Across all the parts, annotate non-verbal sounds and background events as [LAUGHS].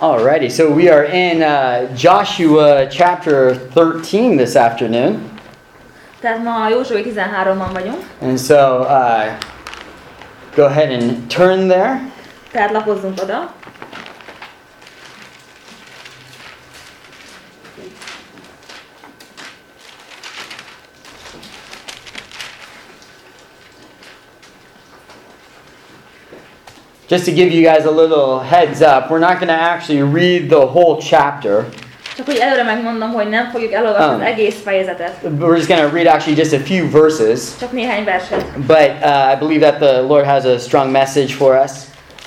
Alrighty, so we are in uh, Joshua chapter 13 this afternoon. Tehát ma Józsué 13-ban vagyunk, And so uh, go ahead and turn there. tehát lapozzunk oda. Just to give you guys a little heads up, we're not going to actually read the whole chapter. Csak hogy előre megmondom, hogy nem fogjuk elolvasni Ah. az egész fejezetet, We're just going to read actually just a few verses. csak néhány verset. But uh, I believe that the Lord has a strong message for us.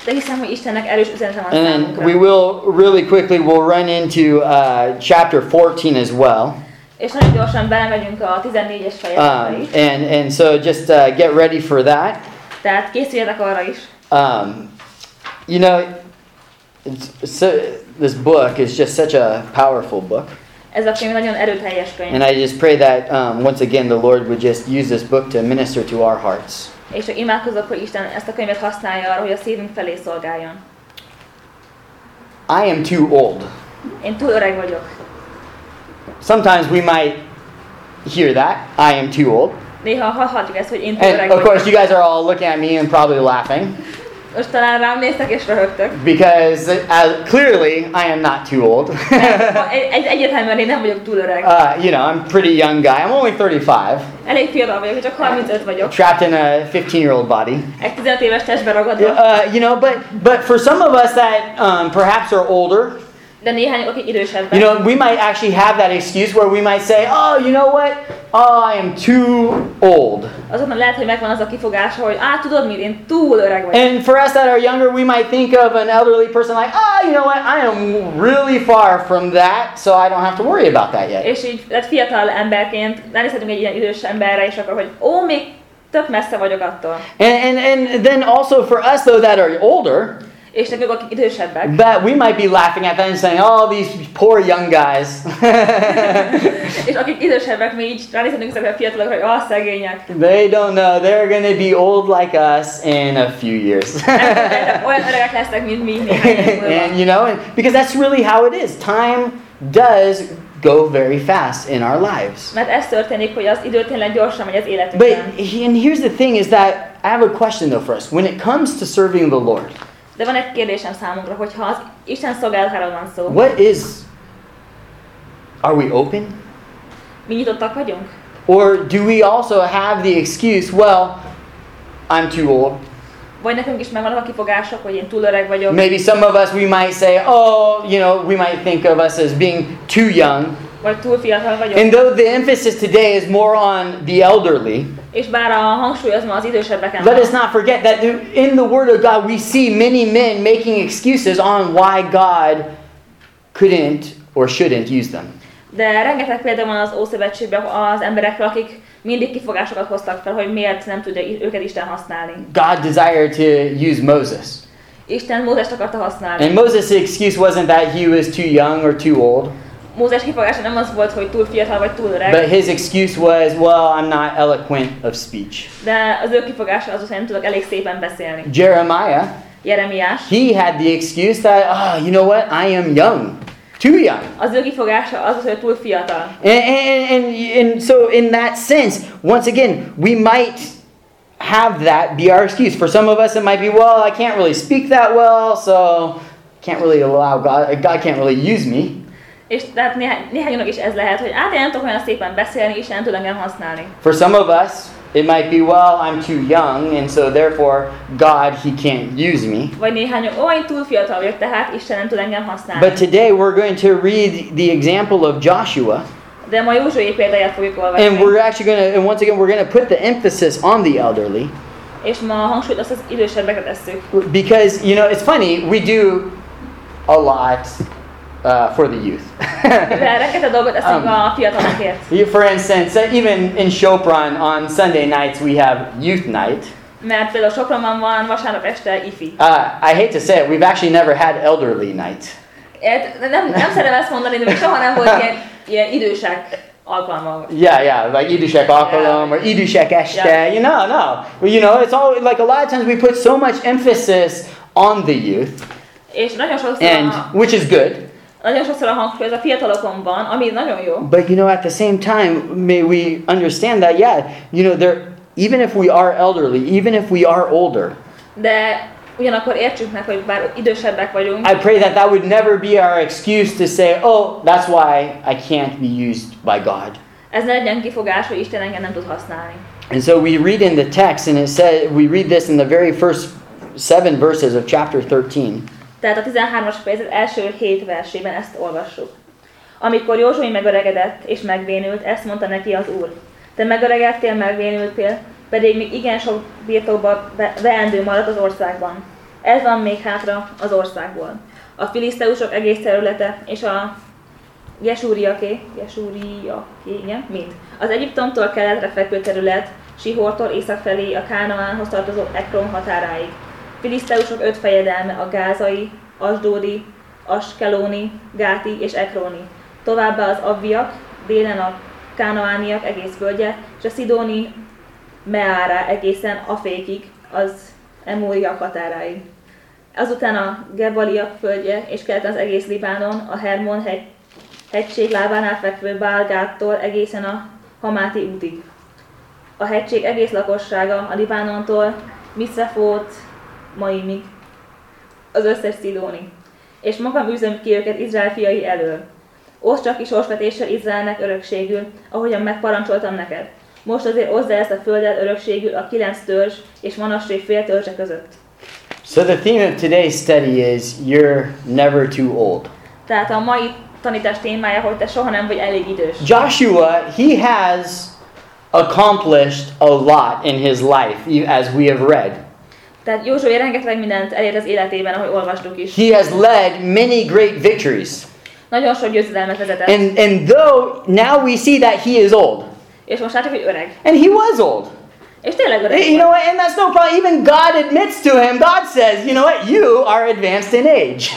De hiszem, hogy Istennek erős üzenete van And then számunkra. we will really quickly, we'll run into uh, chapter 14 as well. És nagyon gyorsan belemegyünk a 14-es fejezetbe Um, is. and, and so just uh, get ready for that. Tehát készüljetek arra is. Um, you know, it's, so, this book is just such a powerful book. Ez a könyv nagyon erőteljes könyv. And I just pray that um, once again the Lord would just use this book to minister to our hearts. És csak imádkozok, hogy Isten ezt a könyvet használja arra, hogy a szívünk felé szolgáljon. I am too old. Én túl öreg vagyok. Sometimes we might hear that. I am too old. Néha hallhatjuk ezt, hogy én túl öreg And of course, you guys are all looking at me and probably laughing Most talán rám néztek és röhögtök. because uh, clearly I am not too old. [LAUGHS] Egyértelműen én nem vagyok túl öreg. uh, you know, I'm a pretty young guy. I'm only 35, Elég fiatal vagyok, csak 35 vagyok. trapped in a 15 year old body. Egy 15 éves testbe ragadva. Uh, you know, but but for some of us that um, perhaps are older, De néhányok, akik idősebbek. you know, we might actually have that excuse where we might say, "Oh, you know what? Oh, I am too old." Azoknak lehet, hogy megvan az a kifogása, hogy á, tudod mit, én túl öreg vagyok. And for us that are younger, we might think of an elderly person like, "Oh, you know what? I am really far from that, so I don't have to worry about that yet." És így tehát fiatal emberként ránézhetünk egy ilyen idős emberre, és akkor, hogy ó, még tök messze vagyok attól. And, and and then also for us though that are older, És nekünk, akik idősebbek, but we might be laughing at that and saying, "Oh, these poor young guys." [LAUGHS] és akik idősebbek, mi így ránézhetünk ezekre a fiatalokra, hogy ah, szegények. They don't know. They're going to be old like us in a few years. Olyan öregek lesznek, mint mi néhány év múlva. [LAUGHS] and you know, and because that's really how it is. Time does go very fast in our lives. Mert ez történik, hogy az idő tényleg gyorsan megy az But and here's the thing is that I have a question though for us. When it comes to serving the Lord, De van egy kérdésem számunkra, hogy ha az Isten szolgálatáról van szó, what is are we open? mi nyitottak vagyunk? Or do we also have the excuse, well, I'm too old. Vagy nekünk is megvannak a kifogások, hogy én túl öreg vagyok, Maybe some of us we might say, oh, you know, we might think of us as being too young. Vagy túl fiatal vagyok. And though the emphasis today is more on the elderly, És bár a hangsúly az ma az idősebbeken let us not forget that in the Word of God we see many men making excuses on why God couldn't or shouldn't use them. de rengeteg példa van az Ószövetségben az emberekről, akik mindig kifogásokat hoztak fel, hogy miért nem tudja őket Isten használni. God desired to use Moses. Isten Mózest akarta használni. And Moses' excuse wasn't that he was too young or too old, Mózes kifogása nem az volt, hogy túl fiatal vagy túl öreg, but his excuse was, well, I'm not eloquent of speech. de az ő kifogása az, hogy nem tudok elég szépen beszélni. Jeremiah, Jeremiás, he had the excuse that, oh, you know what? I am young, too young. az ő kifogása az, hogy túl fiatal. And, and, and, and so, in that sense, once again, we might have that be our excuse. For some of us, it might be, well, I can't really speak that well, so can't really allow God, God can't really use me. És tehát néhány, néhányunknak is ez lehet, hogy hát én nem tudok olyan szépen beszélni, és nem tud engem használni. For some of us, it might be, well, I'm too young, and so therefore, God, He can't use me. Vagy néhány, ó, én túl fiatal vagyok, tehát Isten nem tud engem használni. But today, we're going to read the example of Joshua, De ma Józsué példáját fogjuk olvasni. and we're actually going to, and once again, we're going to put the emphasis on the elderly. És ma hangsúlyt azt az idősebbeket tesszük. Because, you know, it's funny, we do a lot uh, for the youth. [LAUGHS] Mivel rengeteg dolgot teszünk Um, a fiatalokért. You- for instance, uh, even in Chopron on Sunday nights, we have youth night. Mert például Sopronban van vasárnap este ifi. Uh, I hate to say it, we've actually never had elderly night. Nem, nem szeretem ezt mondani, de még soha nem volt ilyen, ilyen idősek. Yeah, yeah, like idősek alkalom or idősek este. Yeah. You know, no. Well, you know, it's all like a lot of times we put so much emphasis on the youth. És nagyon sokszor, and which is good. Nagyon sokszor a hangsúly az a fiatalokon van, ami nagyon jó. But you know, at the same time, may we understand that, yeah, you know, there, even if we are elderly, even if we are older, De ugyanakkor értsük meg, hogy bár idősebbek vagyunk, I pray that that would never be our excuse to say, oh, that's why I can't be used by God. ez ne legyen kifogás, hogy Isten engem nem tud használni. And so we read in the text, and it says, we read this in the very first seven verses of chapter 13. Tehát a 13-as fejezet első hét versében ezt olvassuk. Amikor Józsui megöregedett és megvénült, ezt mondta neki az Úr. Te megöregedtél, megvénültél, pedig még igen sok birtokba ve- veendő maradt az országban. Ez van még hátra az országból. A filiszteusok egész területe és a Jesúriaké, Jesúriaké, igen, mind. Az Egyiptomtól keletre fekvő terület, Sihortól észak felé a Kánaánhoz tartozó Ekron határáig. Filiszteusok öt fejedelme a gázai, asdódi, askelóni, gáti és ekroni. Továbbá az avviak, délen a kánaániak egész földje, és a szidóni Meára egészen Afékig, az Emóriak határáig. Azután a Gebaliak földje, és keleten az egész Libánon, a Hermon hegy, hegység lábánál fekvő Bálgáttól egészen a Hamáti útig. A hegység egész lakossága a Libánontól Miszrefót Maimig, az összes szidóni. És magam üzöm ki őket Izrael fiai elől. Oszd csak ki sorsvetéssel Izraelnek örökségül, ahogyan megparancsoltam neked. Most azért el ezt a földet örökségül a kilenc törzs és Manassé fél törzse között. So the theme of today's study is you're never too old. Tehát a mai tanítás témája, hogy te soha nem vagy elég idős. Joshua, he has accomplished a lot in his life, as we have read. Tehát Józsué rengeteg mindent elért az életében, ahogy olvastuk is. He has led many great victories. Nagyon sok győzelmet vezetett. And, and though now we see that he is old, És most látjuk, hogy öreg. and he was old. És tényleg öreg. You know what? And that's no problem. Even God admits to him. God says, you know what? You are advanced in age. [LAUGHS]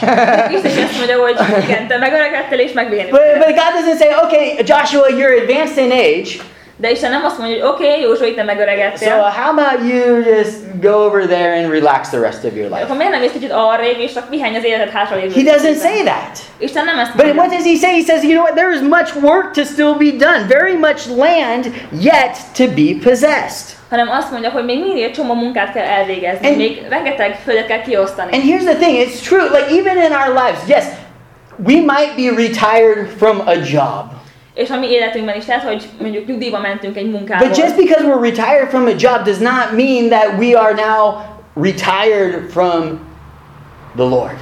But, but God doesn't say, okay, Joshua, you're advanced in age. De Isten nem azt mondja, hogy oké, okay, Józsué, te So megöregedtél. how about you just go over there and relax the rest of your life? Akkor miért nem kicsit arrébb, és csak pihenj az életed hátra He doesn't say that. Isten nem ezt But what does he say? He says, you know what? There is much work to still be done, very much land yet to be possessed. hanem azt mondja, hogy még mindig egy csomó munkát kell elvégezni, And- még rengeteg földet kell kiosztani. And here's the thing it's true, like even in our lives, yes, we might be retired from a job. És a mi életünkben is lehet, hogy mondjuk nyugdíjba mentünk egy munkából. But just because we're retired from a job does not mean that we are now retired from the Lord.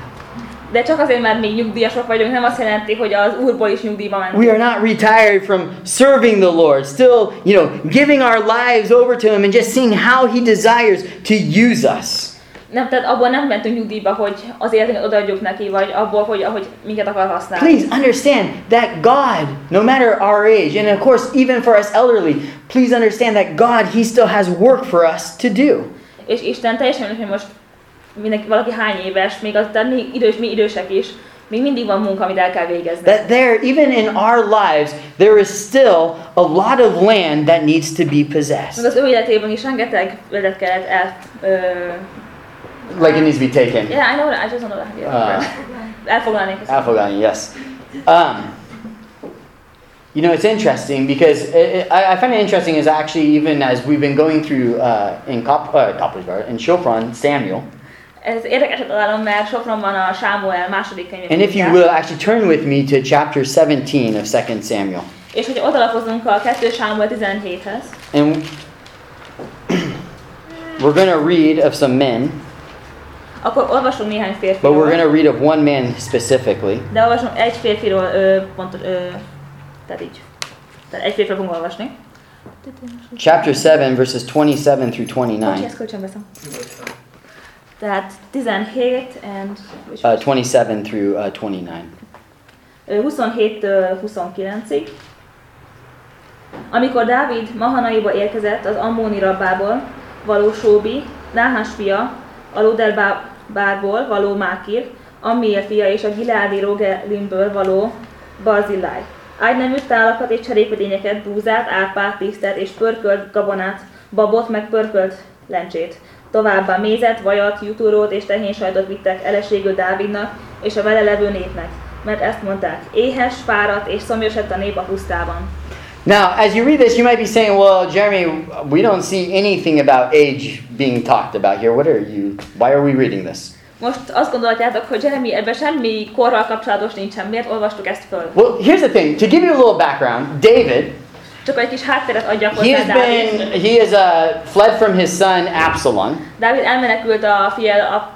De csak azért, mert mi nyugdíjasok vagyunk, nem azt jelenti, hogy az úrból is nyugdíjba mentünk. We are not retired from serving the Lord, still, you know, giving our lives over to Him and just seeing how He desires to use us. Nem, tehát abból nem mentünk nyugdíjba, hogy az életünket odaadjuk neki, vagy abból, hogy ahogy minket akar használni. Please understand that God, no matter our age, and of course, even for us elderly, please understand that God, He still has work for us to do. És Isten teljesen mindegy, hogy most mindenki, valaki hány éves, még az, tehát mi idős, mi idősek is, még mindig van munka, amit el kell végezni. That there, even in our lives, there is still a lot of land that needs to be Meg possessed. az ő életében is rengeteg földet kellett el... Ö, Like it needs to be taken. yeah, I know that, I just don't know that. Ah. Elfoglalni. köszönöm. Afghani, yes. Um, you know, it's interesting because it, it, I, I find it interesting is actually even as we've been going through uh, in Kop, uh, Koppersberg, in Shofron, Samuel, Ez érdekeset találom, mert Sopronban a Sámuel második and if you will, actually turn with me to chapter 17 of 2 Samuel. És hogy odalapozunk a 2 Sámuel 17-hez, And [CLEARS THROAT] we're going to read of some men, akkor olvasunk néhány but we're férfiról. going to read of one man specifically. De olvasunk egy férfiról, ö, pontos, ö, tehát így. Tehát egy férfiról fogunk olvasni. Chapter 7, verses 27 through Bocsi, 29. ezt kölcsön veszem. Tehát 17 and Uh, 27 through uh, 29. Ö, 27-től 29-ig. Amikor Dávid Mahanaiba érkezett az Ammóni rabbából való Sóbi, Náhás fia, a Lodelbárból való Mákir, Ammiel fia és a Gileádi Rogelimből való Barzillai. Ágynemű tálakat és cserépedényeket, búzát, árpát, tisztet és pörkölt gabonát, babot meg pörkölt lencsét. Továbbá mézet, vajat, jutórót és tehénsajtot vittek eleségül Dávidnak és a vele levő népnek, mert ezt mondták, éhes, fáradt és szomjas lett a nép a pusztában. Now, as you read this, you might be saying, well, Jeremy, we don't see anything about age being talked about here. What are you, why are we reading this? Most azt hogy Jeremy ebben semmi korral kapcsolatos nincsen. Miért olvastuk ezt föl? Well, here's the thing. To give you a little background, David, Csak egy kis hátteret adjak he has been, he has uh, fled from his son Absalom, Dávid elmenekült a fiel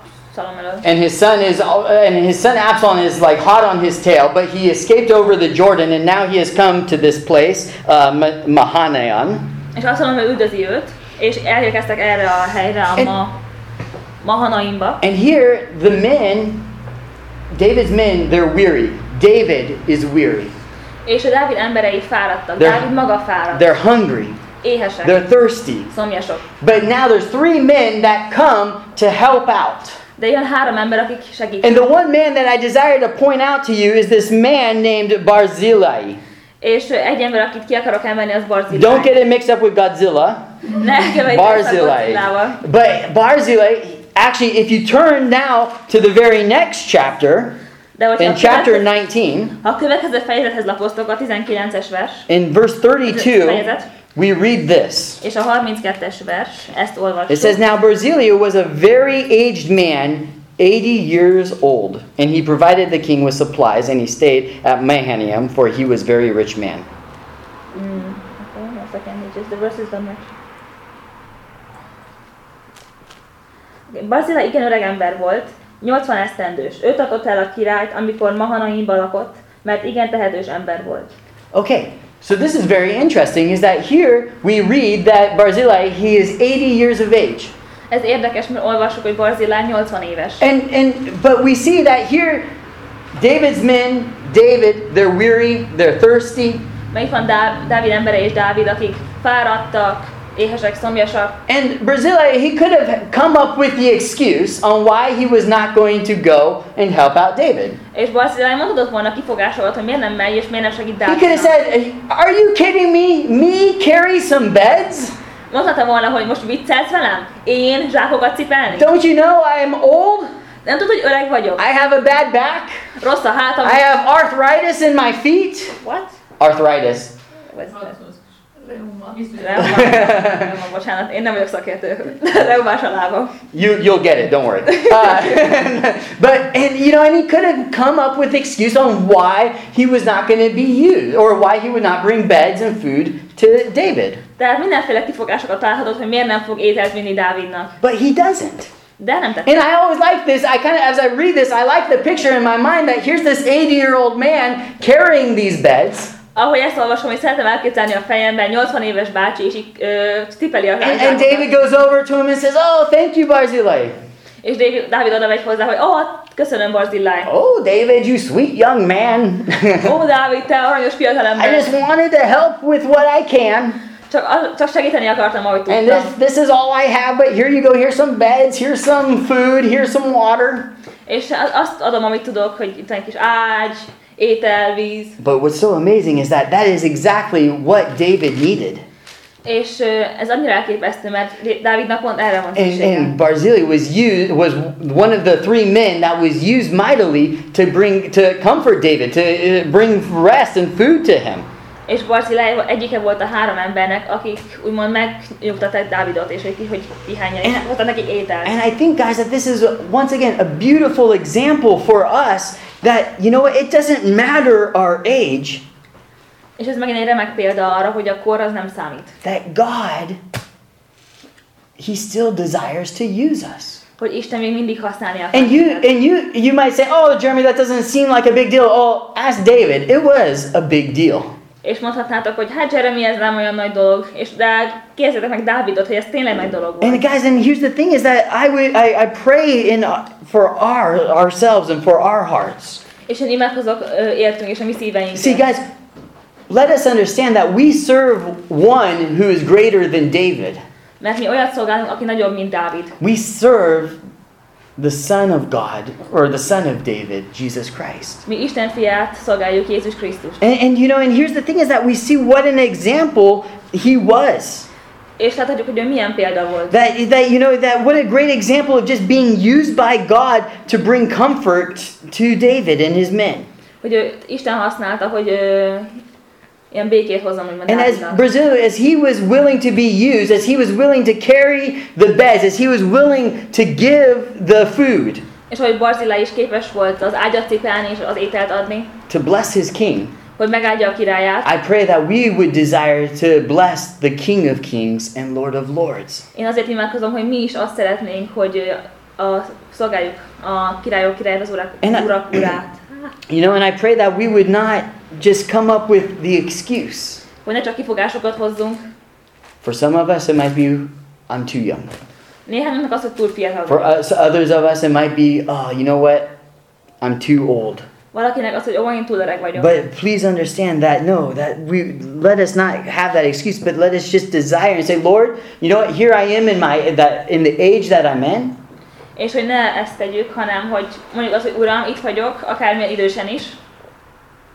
And his son is, and his son Absalom is like hot on his tail, but he escaped over the Jordan, and now he has come to this place, uh, Ma- Mahanaim. És Absalom üldözi őt, és elérkeztek erre a helyre, a And- ma, Mahanaimba. And here, the men, David's men, they're weary. David is weary. És a Dávid emberei fáradtak. They're- Dávid maga fáradt. They're hungry. Éhesek. They're thirsty. Szomjasok. But now there's three men that come to help out. De jön három ember, akik And segítenek. the one man that I desire to point out to you is this man named Barzillai. És egy ember, akit ki akarok emelni, az Don't Barzillai. get it mixed up with Godzilla. Ne [LAUGHS] Barzillai. But Barzillai, actually, if you turn now to the very next chapter, in chapter következő- 19, ha a következő fejezethez lapoztok, a 19-es vers, in verse 32, we read this. és a 32-es vers, ezt olvassuk. It says, Now Barzillai was a very aged man, 80 years old, and he provided the king with supplies, and he stayed at Mahanaim, for he was very rich man. Mm, okay, one second, just the igen öreg ember volt, 80 esztendős. Ő tartott el a királyt, amikor Mahanaimban lakott, mert igen tehetős ember volt. Okay, so this is very interesting, is that here we read that Barzillai, he is 80 years of age. Ez érdekes, mert olvassuk, hogy Barzillai 80 éves. And, and but we see that here, David's men, David, they're weary, they're thirsty, Mert van Dá- Dávid embere és Dávid, akik fáradtak, éhesek, szomjasak, And Barzillai, he could have come up with the excuse on why he was not going to go and help out David. és Barzillai mondott volna kifogásolat, hogy miért nem megy, és miért nem segít He could have Dávidnak. said, Are you kidding me? Me carry some beds? Mondhatta volna, hogy most viccelsz velem? Én zsákokat cipelni? Don't you know I am old? Nem tudod, hogy öreg vagyok? I have a bad back. Rossz a hátam. I have arthritis in my feet. What? Arthritis. Vagy- Reuma. Reuma. Reuma, bocsánat, én nem vagyok szakértő. [LAUGHS] Reumás a lábam. You, you'll get it, don't worry. Uh, [LAUGHS] but, and you know, and he could have come up with excuse on why he was not going to be used or why he would not bring beds and food to David. Tehát mindenféle kifogásokat találhatod, hogy miért nem fog ételt vinni Dávidnak. But he doesn't. De nem tette. And I always like this. I kind of, as I read this, I like the picture in my mind that here's this 80 year old man carrying these beds. Ahogy ezt olvasom, hogy szeretem elképzelni a fejemben, 80 éves bácsi, és így ö, tipeli a And, and. David goes over to him and says, Oh, thank you, Barzillai. És David, Dávid oda megy hozzá, hogy oh, köszönöm Barzillai. Oh, David, you sweet young man. Ó, Dávid, te aranyos I fiatalember. just wanted to help with what I can. Csak, csak segíteni akartam, ahogy And tudtam. this, this is all I have, but here you go. Here's some beds, here's some food, here's some water. És az- azt adom, amit tudok, hogy itt egy kis ágy, But what's so amazing is that that is exactly what David needed. És ez annyira elképesztő, mert Dávidnak pont erre van And, and Barzillai was used was one of the three men that was used mightily to bring to comfort David, to uh, bring rest and food to him. És Barzillai egyike volt a három embernek, akik úgymond megnyugtatták Dávidot, és hogy, hogy pihenjen, és And- voltak nekik étel. And I think, guys, that this is once again a beautiful example for us that you know it doesn't matter our age, És ez megint egy remek példa arra, hogy a kor az nem számít. that God He still desires to use us. Hogy Isten még mindig használni akar. And you and you you might say, "Oh, Jeremy, that doesn't seem like a big deal." Oh, ask David. It was a big deal. És mondhatnátok, hogy hát Jeremy, ez nem olyan nagy dolog. És de kérdezzétek meg Dávidot, hogy ez tényleg nagy dolog volt. And guys, and here's the thing: is that I would I, I pray in uh, for our ourselves and for our hearts. És én imádkozok értünk és a mi szíveinkért. See, guys, let us understand that we serve one who is greater than David. Mert mi olyat szolgálunk, aki nagyobb, mint Dávid. We serve the Son of God or the Son of David, Jesus Christ. Mi Isten fiát szolgáljuk Jézus Krisztus. And, and you know, and here's the thing: is that we see what an example he was. És láthatjuk, hogy ő milyen példa volt. That, that you know that what a great example of just being used by God to bring comfort to David and his men. Hogy ő, Isten használta, hogy And as. Brazil, as he was willing to be used, as he was willing to carry the beds, as he was willing to give the food És hogy Barzillai is képes volt az ágyat cipelni és az ételt adni, to bless his king, hogy megáldja a királyát. I pray that we would desire to bless the King of Kings and Lord of Lords. Én azért imádkozom, hogy mi is azt szeretnénk, hogy a, szolgáljuk a királyok királyát, az urak, urak urát. You know, and I pray that we would not just come up with the excuse. Hogy ne csak kifogásokat hozzunk. For some of us, it might be, I'm too young. Néhányunknak az, hogy túl fiatal For us, others of us, it might be, oh, you know what? I'm too old. Valakinek az, hogy ó, én túl öreg vagyok. But please understand that no, that we let us not have that excuse, but let us just desire and say, Lord, you know what? Here I am in my that in the age that I'm in, És hogy ne ezt tegyük, hanem hogy mondjuk azt, hogy Uram, itt vagyok, akármilyen idősen is,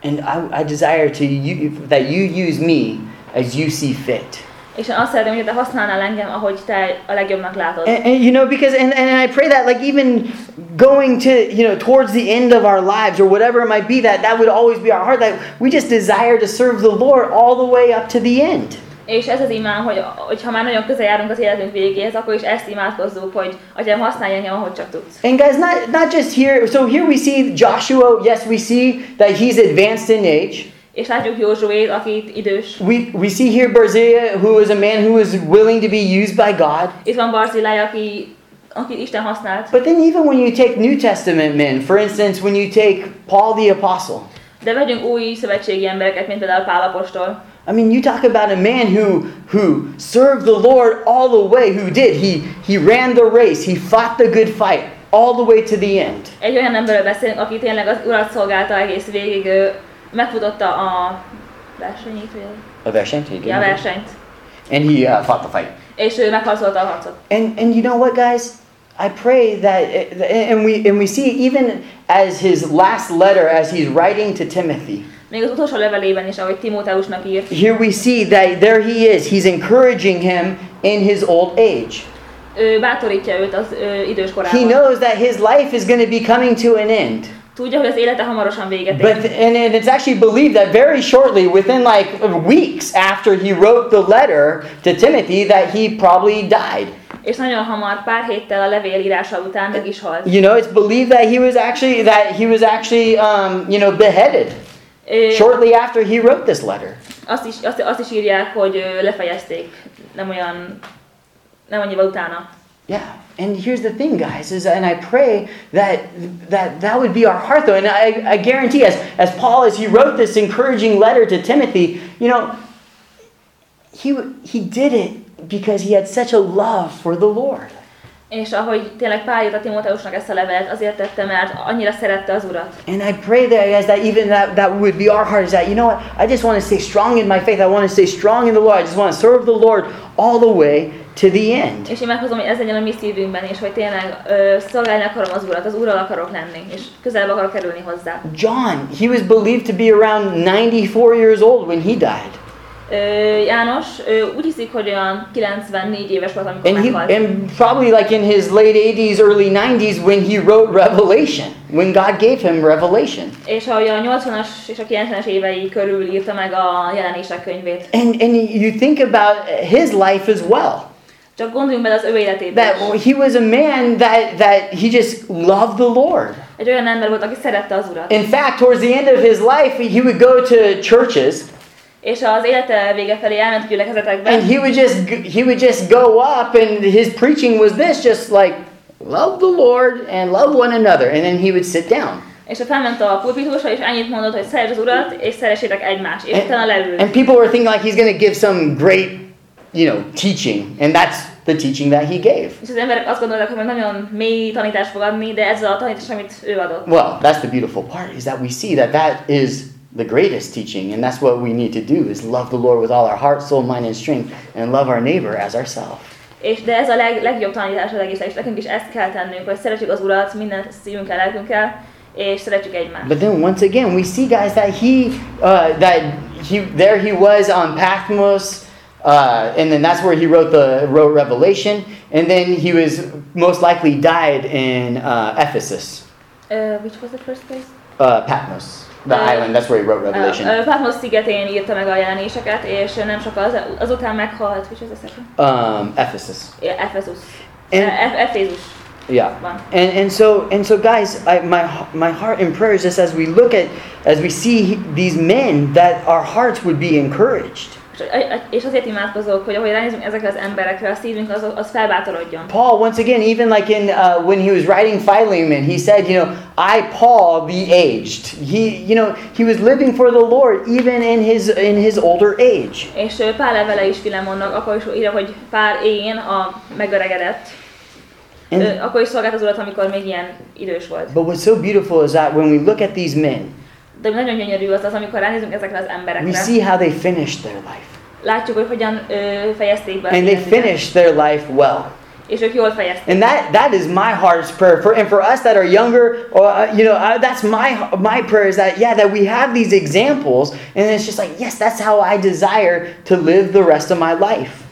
and I, I desire to you, that you use me as you see fit. és én azt szeretném, hogy te használnál engem, ahogy te a legjobbnak látod. And, and you know, because and, and I pray that like even going to you know towards the end of our lives or whatever it might be, that that would always be our heart. That we just desire to serve the Lord all the way up to the end. És ez az imám, hogy, hogy ha már nagyon közel járunk az életünk végéhez, akkor is ezt imádkozzuk, hogy Atyám, használj engem, ahogy csak tudsz. And guys, not not just here. So here we see Joshua. Yes, we see that he's advanced in age. És látjuk Józsuét, aki idős. We we see here Barzillai, who is a man who is willing to be used by God. Itt van Barzilai, aki, akit Isten használt. But then even when you take New Testament men, for instance, when you take Paul the apostle. De vegyünk új szövetségi embereket, mint például Pál apostol. I mean, you talk about a man who who served the Lord all the way, who did. He he ran the race, he fought the good fight all the way to the end. Egy olyan emberről beszélünk, aki tényleg az urat szolgálta egész végig, ő megfutotta a versenyét, vagy A versenyt, he a versenyt. And he uh, fought the fight. És ő megharcolta a harcot. And and you know what, guys? I pray that, and we and we see even as his last letter, as he's writing to Timothy. Még az utolsó levelében is, ahogy Timóteusnak írt, Here we see that there he is. He's encouraging him in his old age. ő bátorítja őt az ő idős He korában. knows that his life is going to be coming to an end. Tudja, hogy az élete hamarosan véget But ér. and, and it's actually believed that very shortly, within like weeks after he wrote the letter to Timothy, that he probably died. És nagyon hamar, pár héttel a levél írása után meg is halt. You know, it's believed that he was actually that he was actually um, you know beheaded shortly after he wrote this letter. azt, is, azt, azt is írják, hogy lefejezték, nem olyan, nem annyival utána. Yeah. And here's the thing, guys, is and I pray that that that would be our heart though. And I, I guarantee as as Paul as he wrote this encouraging letter to Timothy, you know, he he did it because he had such a love for the Lord. És ahogy tényleg Pál írta Timóteusnak ezt a levelet, azért tette, mert annyira szerette az Urat. And I pray that guys that even that that would be our heart is that you know what I just want to stay strong in my faith. I want to stay strong in the Lord. I just want to serve the Lord all the way to the end. És imádkozom, hogy ez legyen a mi szívünkben, és hogy tényleg ö, szolgálni akarom az Urat, az Úrral akarok lenni, és közelebb akarok kerülni hozzá. John, he was believed to be around 94 years old when he died. János úgy hiszik, hogy olyan 94 éves volt, amikor And he meghalt. and probably like in his late 80s, early 90s when he wrote Revelation, when God gave him revelation. És a 80-as és a 90-es évei körül írta meg a jelenések könyvét. And and you think about his life as well. Csak gondoljunk bele az ő életébe. That he was a man that that he just loved the Lord. Egy olyan ember volt, aki szerette az Urat. In fact, towards the end of his life, he would go to churches És az élete vége felé elment gyülekezetekbe, and he would just he would just go up and his preaching was this just like love the Lord and love one another and then he would sit down. és ő felment a pulpitusra, és annyit mondott, hogy szeresd az Urat, és szeressétek egymást, és utána leült. And people were thinking like he's going to give some great, you know, teaching and that's the teaching that he gave. És az emberek azt gondolták, hogy nagyon mély tanítást fog adni, de ez a tanítás, amit ő adott. Well, that's the beautiful part is that we see that that is the greatest teaching and that's what we need to do is love the Lord with all our heart, soul, mind and strength and love our neighbor as ourselves. És de ez a leg, legjobb tanítás az és nekünk is ezt kell tennünk, hogy szeretjük az Urat minden szívünkkel, lelkünkkel, és szeretjük egymást. But then once again, we see guys that he, uh, that he, there he was on Patmos, Uh, and then that's where he wrote the wrote Revelation, and then he was most likely died in uh, Ephesus, Uh, which was the first place? uh, Patmos, the Uh, island. That's where he wrote Revelation. Uh, Patmos szigetén írta meg a jelenéseket, és nem sokkal az, azután meghalt, which was the second? Um, Ephesus. Yeah, Ephesus. And- Uh, Efézus Yeah. And, and so and so guys, I, my my heart and prayer is just as we look at as we see these men that our hearts would be encouraged. És, azért imádkozok, hogy ahogy ránézünk ezekre az emberekre, a szívünk az, az felbátorodjon. Paul, once again, even like in uh, when he was writing Philemon, he said, you know, I Paul the aged. He, you know, he was living for the Lord even in his in his older age. És ö, Pál levele is Filemonnak, akkor is írja, hogy Pál én a megöregedett. And, akkor is szolgált az urat, amikor még ilyen idős volt. but what's so beautiful is that when we look at these men, De nagyon gyönyörű az az, amikor ránézünk ezekre az we emberekre. see how they finished their life, Látjuk, hogy hogyan ö, fejezték be and they finished their life well. És ők jól fejezték. And that that is my heart's prayer for and for us that are younger, or uh, you know, uh, that's my my prayer is that yeah, that we have these examples, and it's just like yes, that's how I desire to live the rest of my life.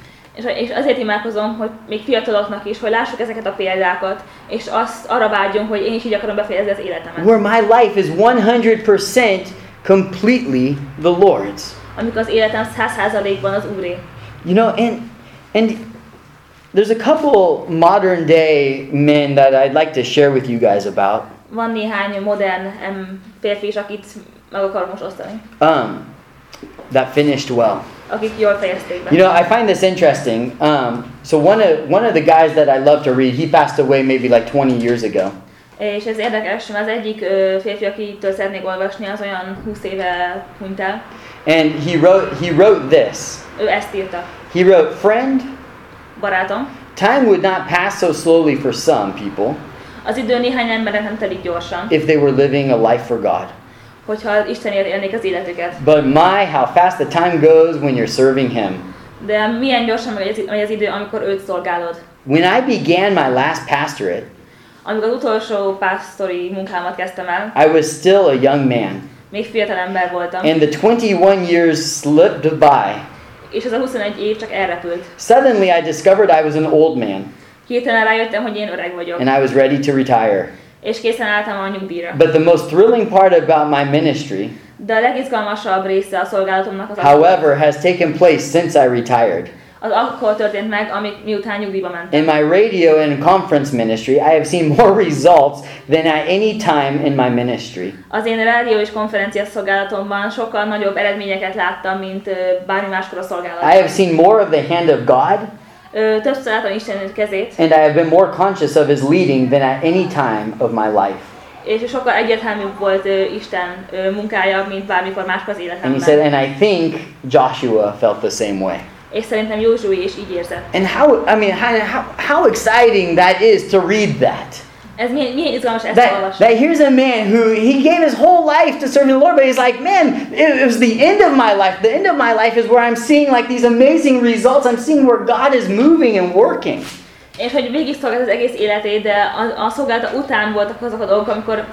És, és azért imádkozom, hogy még fiataloknak is, hogy lássuk ezeket a példákat, és azt arra vágyjunk, hogy én is így akarom befejezni az életemet. Where my life is 100% completely the Lord's. Amikor az életem 100%-ban az Úré. You know, and and there's a couple modern day men that I'd like to share with you guys about. Van néhány modern em, férfi is, akit meg akarom most osztani. Um, that finished well. Akik jól fejezték be. You know, I find this interesting. Um, so one of one of the guys that I love to read, he passed away maybe like 20 years ago. És ez érdekes, mert az egyik férfi, akitől szeretnék olvasni, az olyan 20 éve hunyt el. And he wrote he wrote this. Ő ezt írta. He wrote, "Friend, Barátom, time would not pass so slowly for some people az idő néhány embernek nem telik gyorsan, if they were living a life for God. Hogyha Istenért élnék az életüket. But my, how fast the time goes when you're serving Him. De milyen gyorsan megy az, idő, amikor őt szolgálod. When I began my last pastorate, Amikor az utolsó pásztori munkámat kezdtem el, I was still a young man, még fiatal ember voltam, and the 21 years slipped by. és az a 21 év csak elrepült. Suddenly, I discovered I was an old man, Hirtelen rájöttem, hogy én öreg vagyok, and I was ready to retire. És készen álltam a nyugdíjra. But the most thrilling part about my ministry, De a legizgalmasabb része a szolgálatomnak az, however, has taken place since I retired. az akkor történt meg, amik miután nyugdíjba mentem. In my radio and conference ministry, I have seen more [LAUGHS] results than at any time in my ministry. Az én rádió és konferencia szolgálatomban sokkal nagyobb eredményeket láttam, mint bármi máskor a I szolgálatban. have seen more of the hand of God, Többször láttam Isten kezét, and I have been more conscious of His leading than at any time of my life. és sokkal egyértelműbb volt Isten munkája, mint bármikor máskor az And he said, életemben. and I think Joshua felt the same way. És szerintem Józsué is így érzett. And how, I mean, how, how exciting that is to read that. Ez milyen, milyen izgalmas ezt That, that here's a man who he gave his whole life to serving the Lord, but he's like, man, it, it was the end of my life. The end of my life is where I'm seeing like these amazing results. I'm seeing where God is moving and working. És hogy végig szolgált az egész életét, de a, a szolgálata után voltak azok a dolgok, amikor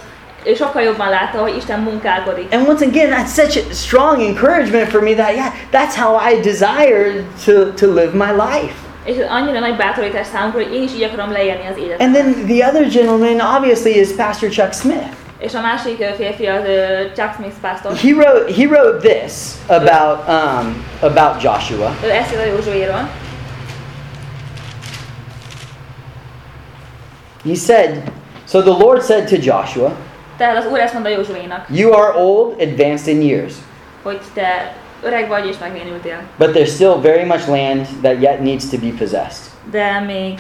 ő sokkal jobban látta, hogy Isten munkálkodik. And once again, that's such a strong encouragement for me that, yeah, that's how I desire to, to live my life. És ez annyira nagy bátorítás számomra, hogy én is így akarom leélni az életet. And then the other gentleman, obviously, is Pastor Chuck Smith. És a másik férfi az Chuck Smith pásztor. He wrote, he wrote this about, um, about Joshua. Ő ezt írt a Józsuéról. He said, So the Lord said to Joshua, Tehát az Úr ezt mondta Józsuénak, You are old, advanced in years, hogy te öreg vagy és megvénültél. but there's still very much land that yet needs to be possessed. De még,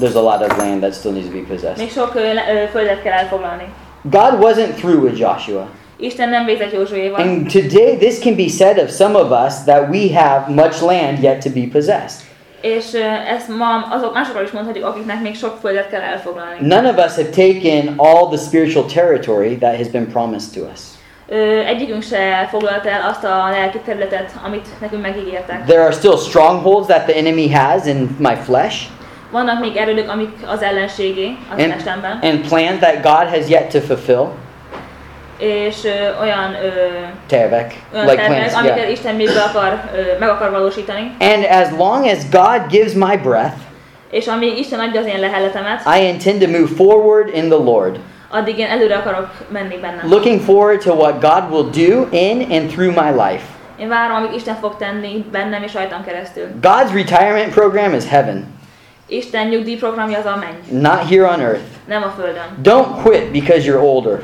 There's a lot of land that still needs to be possessed. még sok ö, ö, földet kell elfoglalni. God wasn't through with Joshua. Isten nem végzett Józsuéval. And today, this can be said of some of us that we have much land yet to be possessed. És ö, ezt ma azok másokról is mondhatjuk, akiknek még sok földet kell elfoglalni. None of us have taken all the spiritual territory that has been promised to us. Egyikünk se foglalt el azt a lelki területet, amit nekünk megígértek. There are still strongholds that the enemy has in my flesh, Vannak még erődök, amik az ellenségé a and, testemben, and plans that God has yet to fulfill. és ö, olyan, ö, tervek, olyan like tervek, plans. amiket Yeah. Isten még be akar, ö, meg akar valósítani. And as long as God gives my breath, És amíg Isten adja az én leheletemet, I intend to move forward in the Lord, addig én előre akarok menni bennem. looking forward to what God will do in and through my life. Én várom, amit Isten fog tenni bennem és rajtam keresztül. God's retirement program is heaven, Isten nyugdíjprogramja az a menny, not here on earth. nem a földön. Don't quit because you're older.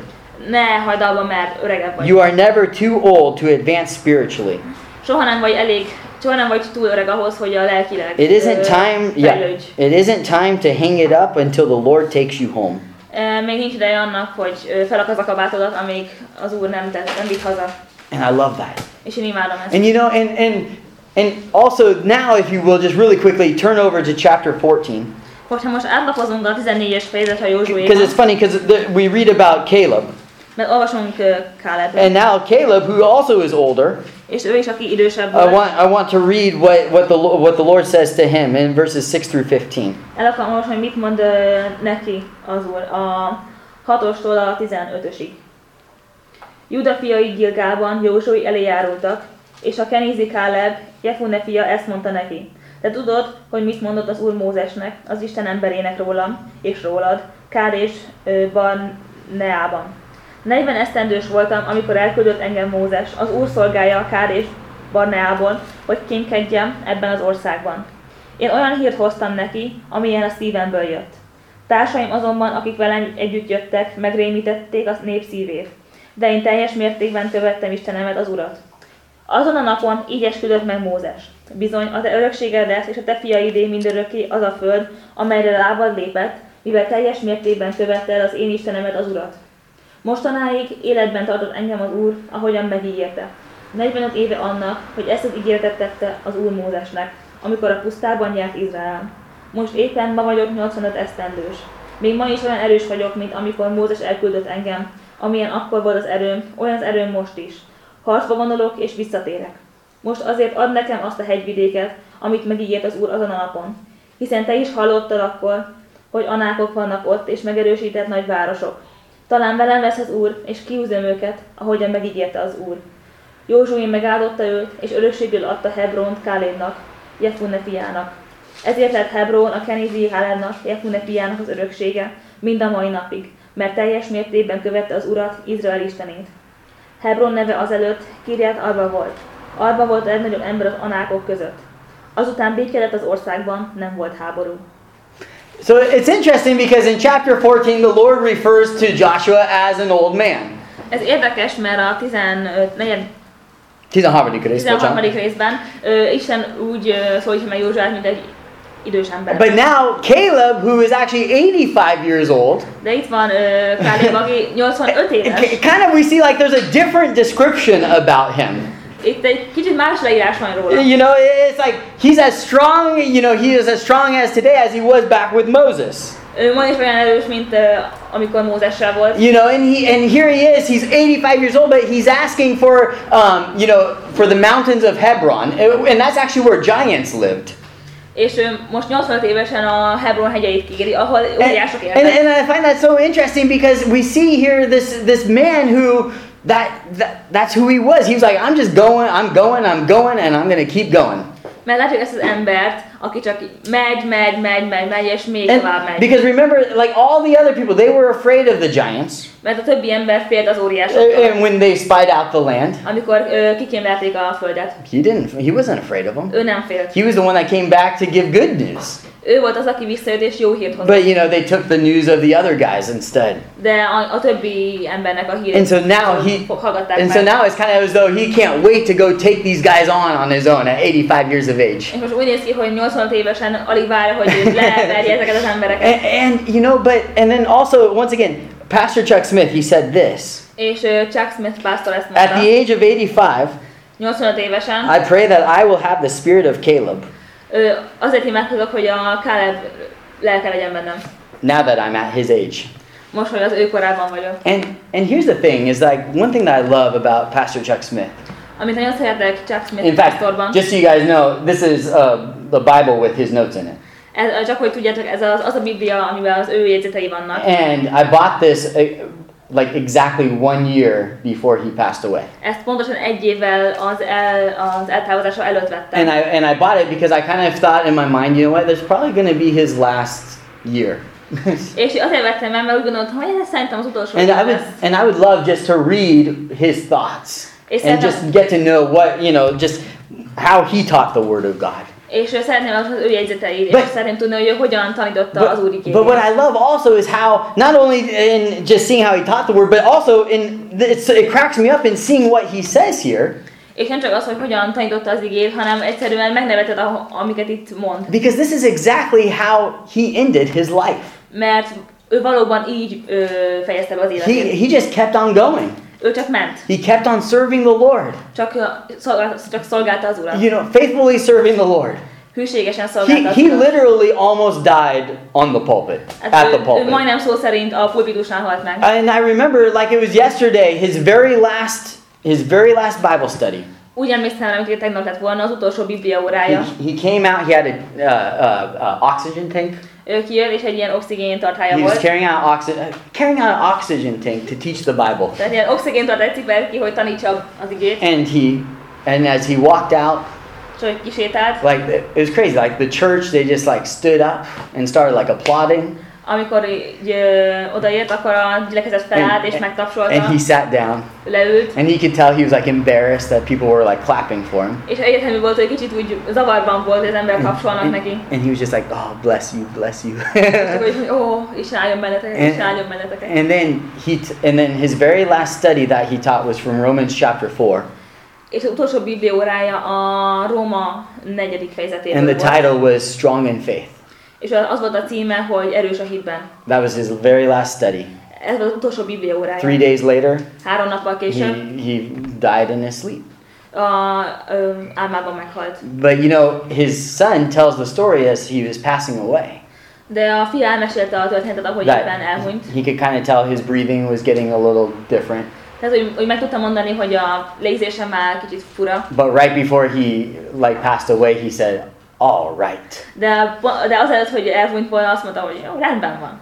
Ne hagyd abba, mert öregebb vagy. You are never too old to advance spiritually. Soha nem vagy elég, soha nem vagy túl öreg ahhoz, hogy a lelkileg It isn't time, yeah, it isn't time to hang it up until the Lord takes you home. Még nincs ideje annak, hogy felakaz a kabátodat, amíg az Úr nem, tett, nem vitt haza. And I love that. És én imádom ezt. And you know, and and and also now, if you will, just really quickly turn over to chapter 14 Hogyha most átlapozunk a 14-es fejezetre a because Józsuéban, it's funny because we read about Caleb, mert olvasunk Kálebről, and now Caleb, who also is older, és ő is, aki idősebb I volt. want I want to read what what the what the Lord says to him in verses 6 through 15. El akarom olvasni, hogy mit mond neki az Úr a 6-ostól a 15-ösig. Juda fiai Gilgálban Józsui elé járultak, és a Kenizi Káleb, Jefune fia ezt mondta neki. Te tudod, hogy mit mondott az Úr Mózesnek, az Isten emberének rólam, és rólad, Kádés Barneában. 40 esztendős voltam, amikor elküldött engem Mózes, az Úr szolgája Kádés Barneából, hogy kémkedjem ebben az országban. Én olyan hírt hoztam neki, amilyen a szívemből jött. Társaim azonban, akik velem együtt jöttek, megrémítették a nép szívét. De én teljes mértékben követtem Istenemet, az Urat. Azon a napon így esküdött meg Mózes. Bizony, a te örökséged lesz, és a te fiaidé mindörökké az a föld, amelyre lábad lépett, mivel teljes mértékben követted az én Istenemet, az Urat. Mostanáig életben tartott engem az Úr, ahogyan megígérte. 45 éve annak, hogy ezt az ígéretet tette az Úr Mózesnek, amikor a pusztában járt Izrael. Most éppen ma vagyok 85 esztendős. Még ma is olyan erős vagyok, mint amikor Mózes elküldött engem, amilyen akkor volt az erőm, olyan az erőm most is. Harcba vonulok és visszatérek. Most azért ad nekem azt a hegyvidéket, amit megígért az Úr azon a napon. Hiszen te is hallottad akkor, hogy anákok vannak ott, és megerősített nagy városok. Talán velem lesz az Úr, és kiúzom őket, ahogyan megígérte az Úr. Józsué megáldotta őt, és örökségül adta Hebront Kálébnak, Jefune fiának. Ezért lett Hebron a Kenizi Háládnak, Jefune fiának az öröksége, mind a mai napig, mert teljes mértékben követte az Urat, Izrael Istenét. Hebron neve azelőtt Kirját Arba volt. Arba volt a legnagyobb ember az anákok között. Azután béke lett az országban, nem volt háború. So it's interesting because in chapter 14 the Lord refers to Joshua as an old man. Ez érdekes, mert a 15, negyed, 13. rész, 13. részben ö, Isten úgy ö, szólítja meg Józsuát, mint egy idős ember. But now Caleb, who is actually 85 years old, De itt van ö, Káleb, aki [LAUGHS] 85 éves. kind of we see like there's a different description about him. Itt egy kicsit más leírás van róla. You know, it's like he's as strong, you know, he is as strong as today as he was back with Moses. Ő ma is olyan erős, mint ö, amikor Mózessel volt. You know, and he and here he is. He's 85 years old, but he's asking for, um, you know, for the mountains of Hebron, and that's actually where giants lived. És ő most 85 évesen a Hebron hegyeit kéri, ahol And, óriások and, éltek. and I find that so interesting because we see here this this man who that, that that's who he was. He was like, I'm just going, I'm going, I'm going, and I'm gonna keep going. Mert látjuk ezt az embert, aki csak így megy, megy, megy, megy, megy, és még And tovább megy. because remember, like all the other people, they were afraid of the giants Mert a többi ember félt az óriásoktól. and when they spied out the land. Amikor ö, kikémlelték a földet. He didn't. He wasn't afraid of them. Ő nem félt. He was the one that came back to give good news. Ő volt az, aki visszajött és jó hírt hozott. But you know, they took the news of the other guys instead. De a, a többi embernek a hírét And so now he hallgatták and meg. so now it's kind of as though he can't wait to go take these guys on on his own at 85 years of age. És most úgy néz ki, hogy 85 évesen alig várja, hogy leverje ezeket az embereket. And, and you know, but and then also once again, Pastor Chuck Smith he said this És Chuck Smith pásztor ezt at mondta. the age of 85. 85 évesen. I pray that I will have the spirit of Caleb azért imádkozok, hogy a Caleb lelke legyen bennem. now that I'm at his age. Most, hogy az ő korában vagyok. And and here's the thing is like one thing that I love about Pastor Chuck Smith. Amit nagyon szeretek Chuck Smith In fact, pásztorban. just so you guys know, this is uh, the Bible with his notes in it. Ez, csak hogy tudjátok, ez az, az a Biblia, amiben az ő jegyzetei vannak. And I bought this uh, like exactly one year before he passed away. Ezt pontosan egy évvel az, el, az eltávozása előtt vettem. And I and I bought it because I kind of thought in my mind, you know what, there's probably going to be his last year. [LAUGHS] És azért vettem el, mert úgy gondoltam, hogy ez szerintem az utolsó and I would and I would love just to read his thoughts and just get to know what, you know, just how he taught the word of God. És szeretném az ő jegyzeteit, But- és szeretném tudni, hogy ő hogyan tanította az Úr But, but what igényét. I love also is how not only in just seeing how he taught the word, but also in it's, it cracks me up in seeing what he says here És nem csak az, hogy hogyan tanította az igét, hanem egyszerűen megneveted, a- amiket itt mond. because this is exactly how he ended his life. Mert ő valóban így ö, fejezte be az He életét. he just kept on going. Ő csak ment. He kept on serving the Lord. Csak, szolgálta, csak szolgálta az Urat. You know, faithfully serving the Lord. Hűségesen He, szolgálta he Urat. literally almost died on the pulpit, Hát at ő, the ő pulpit. majdnem szó szerint a pulpitusnál halt meg. And I remember like it was yesterday, his very last his very last Bible study. Úgy emlékszem, rá, mint tegnap lett volna az utolsó biblia He, órája. he came out, he had a uh, uh, uh, oxygen tank. Ő kijött, és egy ilyen oxigén tartája He was volt. carrying out oxygen, uh, carrying out an oxygen tank to teach the Bible. Tehát ilyen oxigén tartály cipelt ki, hogy tanítsa az igét. And he, and as he walked out, És hogy kisétált. like it was crazy. Like the church, they just like stood up and started like applauding, Amikor így ö, odaért, akkor a gyülekezet felállt és megtapsolta. and he sat down. leült. And he could tell he was like embarrassed that people were like clapping for him. És egyértelmű volt, hogy kicsit úgy zavarban volt, hogy az emberek tapsolnak And, neki. and he was just like, oh, bless you, bless you. [LAUGHS] És akkor így, ó, és álljon benneteket, és álljon benneteket. and then he, and then his very last study that he taught was from Romans chapter four, És az utolsó biblia órája a Róma negyedik fejezetében and the title was Strong in Faith. És az volt a címe, hogy erős a hitben. That was his very last study. Ez volt az utolsó biblia órája. Three days later, Három nappal he, később he died in his sleep. a, ö, álmában meghalt. But you know, his son tells the story as he was passing away. De a fia elmesélte a történetet, ahogy éppen elhunyt. he could kind of tell his breathing was getting a little different. Tehát, hogy, hogy meg tudtam mondani, hogy a légzése már kicsit fura. But right before he like passed away, he said, "All right," De, de azelőtt, hogy elhunyt volna, azt mondta, hogy jó, rendben van.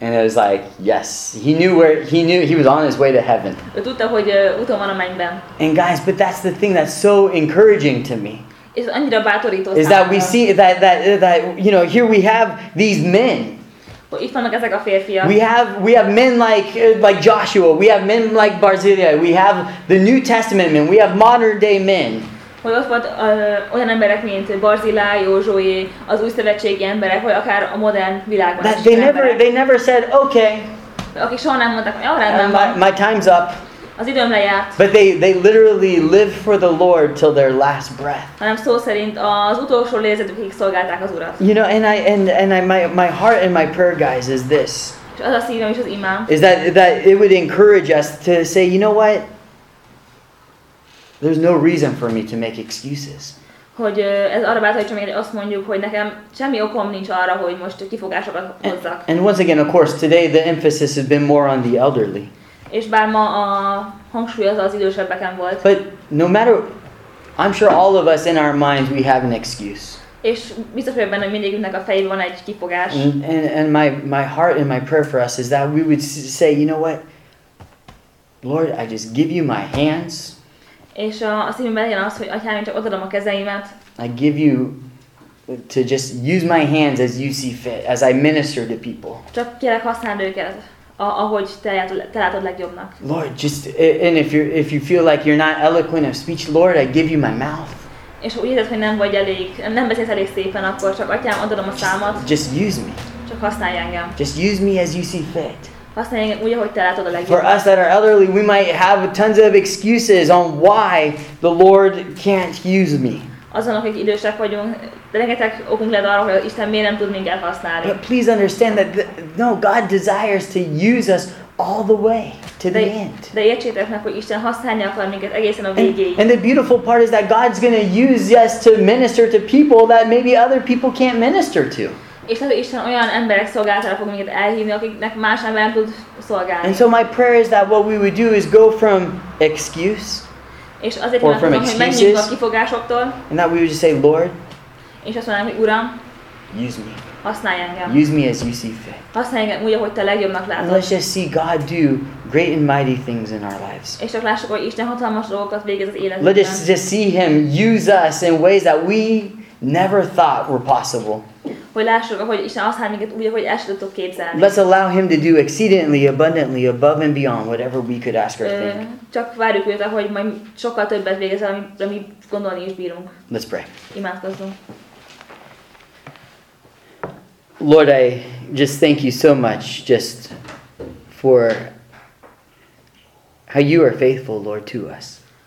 and it was like, yes, he knew where he knew he was on his way to heaven. Ő tudta, hogy ö, úton van a mennyben. And guys, but that's the thing that's so encouraging to me És ez annyira bátorító is that we see that that that you know here we have these men. itt vannak ezek a férfiak. We have we have men like uh, like Joshua. We have men like Barzillai. We have the New Testament men. We have modern day men. Hogy ott volt ö, olyan emberek, mint Barzilá, Józsué, az új szövetségi emberek, vagy akár a modern világban That is they never emberek, they never said okay. akik soha nem mondták, hogy jó, uh, rendben van, my, my time's up. az időm lejárt, But they, they literally lived for the Lord till their last breath. hanem szó szerint az utolsó lélegzetükig szolgálták az Urat. You know, and I and, and I my, my heart and my prayer guys is this És az a szívem és az imám, is that that it would encourage us to say, you know what? There's no reason for me to make excuses. hogy ez arra bátorítsa minket, hogy azt mondjuk, hogy nekem semmi okom nincs arra, hogy most kifogásokat And, hozzak. and once again, of course, today the emphasis has been more on the elderly. És bár ma a hangsúly az az idősebbeken volt, But no matter I'm sure all of us in our minds we have an excuse. és biztos vagyok benne, hogy a fejében van egy kifogás. And, and, and my, my heart and my prayer for us is that we would say, you know what? Lord, I just give you my hands. És a, a szívemben legyen az, hogy atyám, én csak odadom a kezeimet, I give you to just use my hands as you see fit, as I minister to people. csak kérek használd őket, a, ahogy te, látod- te látod legjobbnak. Lord, just and if you if you feel like you're not eloquent of speech, Lord, I give you my mouth. És ha úgy érzed, hogy nem vagy elég, nem beszélsz elég szépen, akkor csak atyám, adom a számat, Just use me. csak használj engem. Just use me as you see fit. Használj úgy, ahogy te látod a For us that are elderly, we might have tons of excuses on why the Lord can't use me. Azonok, akik idősek vagyunk, rengeteg okunk lehet arra, hogy Isten miért nem tud minket használni. But please understand that th- no, God desires to use us all the way to the De, end. de értsétek meg, hogy Isten használni akar minket egészen a And, and the beautiful part is that God's going to use us to minister to people that maybe other people can't minister to. És tehát Isten olyan emberek szolgálatára fog minket elhívni, akiknek más ember tud szolgálni. And so my prayer is that what we would do is go from excuse És azért Or from excuses. a kifogásoktól, and that we would just say, Lord, és azt mondanám, hogy Uram, use me. Használj engem. Use me as you see fit. Használj engem úgy, ahogy te legjobbnak And látod. let's just see God do great and mighty things in our lives. És csak lássuk, hogy Isten hatalmas dolgokat végez az Let életünkben. us just see Him use us in ways that we never thought were possible. Hogy lássuk, hogy Isten használ minket úgy, ahogy el sem tudtuk képzelni. Let's allow Him to do exceedingly abundantly above and beyond whatever we could ask or think. Csak várjuk őt, hogy majd sokkal többet végez, amire mi gondolni is bírunk. Let's pray. Imádkozzunk. Lord, I just thank you so much just for how you are faithful, Lord, to us.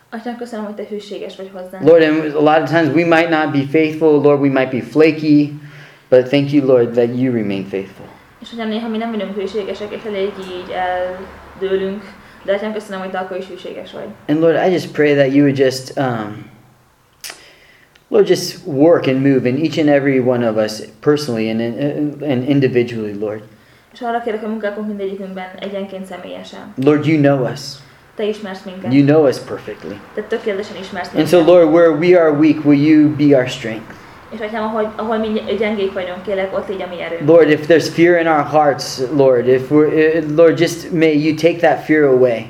Atyám, köszönöm, hogy te hűséges vagy hozzánk. Lord, and a lot of times we might not be faithful, Lord, we might be flaky, but thank you, Lord, that you remain faithful. És hogy néha mi nem vagyunk hűségesek, és elég így eldőlünk, de atyám, köszönöm, hogy te akkor is hűséges vagy. And Lord, I just pray that you would just, um, Lord, just work and move in each and every one of us personally and, and, and individually, Lord. És arra kérek, hogy munkálkunk mindegyikünkben egyenként személyesen. Lord, you know us. Te ismersz minket. You know us perfectly. Te tökéletesen ismersz And so, Lord, where we are weak, will you be our strength? És atyám, ahol, ahol mi gyengék vagyunk, kérlek, ott légy a mi erőnk. Lord, if there's fear in our hearts, Lord, if we're, uh, Lord, just may you take that fear away.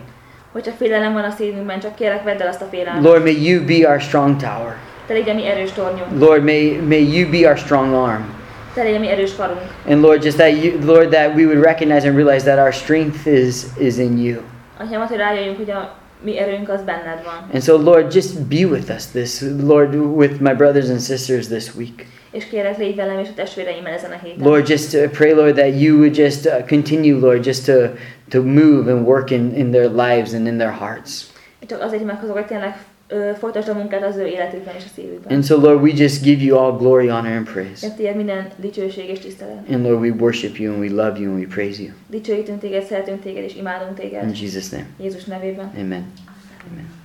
Hogyha félelem van a szívünkben, csak kérlek, vedd el azt a félelmet. Lord, may you be our strong tower. Te légy a mi erős tornyunk. Lord, may, may you be our strong arm. Te légy a mi erős karunk. And Lord, just that you, Lord, that we would recognize and realize that our strength is, is in you. Atyám, hogy rájöjjünk, hogy a mi erőnk az benned van. And so, Lord, just be with us this, Lord, with my brothers and sisters this week. Lord, just uh, pray, Lord, that you would just uh, continue, Lord, just to, to move and work in, in their lives and in their hearts. Csak azért meghozok, hogy tényleg folytasd a munkát az ő életükben és a szívükben. And so, Lord, we just give you all glory, honor, and praise. Tiéd minden dicsőség és tisztelet. And Lord, we worship you and we love you and we praise you. Dicsőítünk téged, szeretünk téged és imádunk téged. In Jesus' name, Jézus nevében. amen. Amen.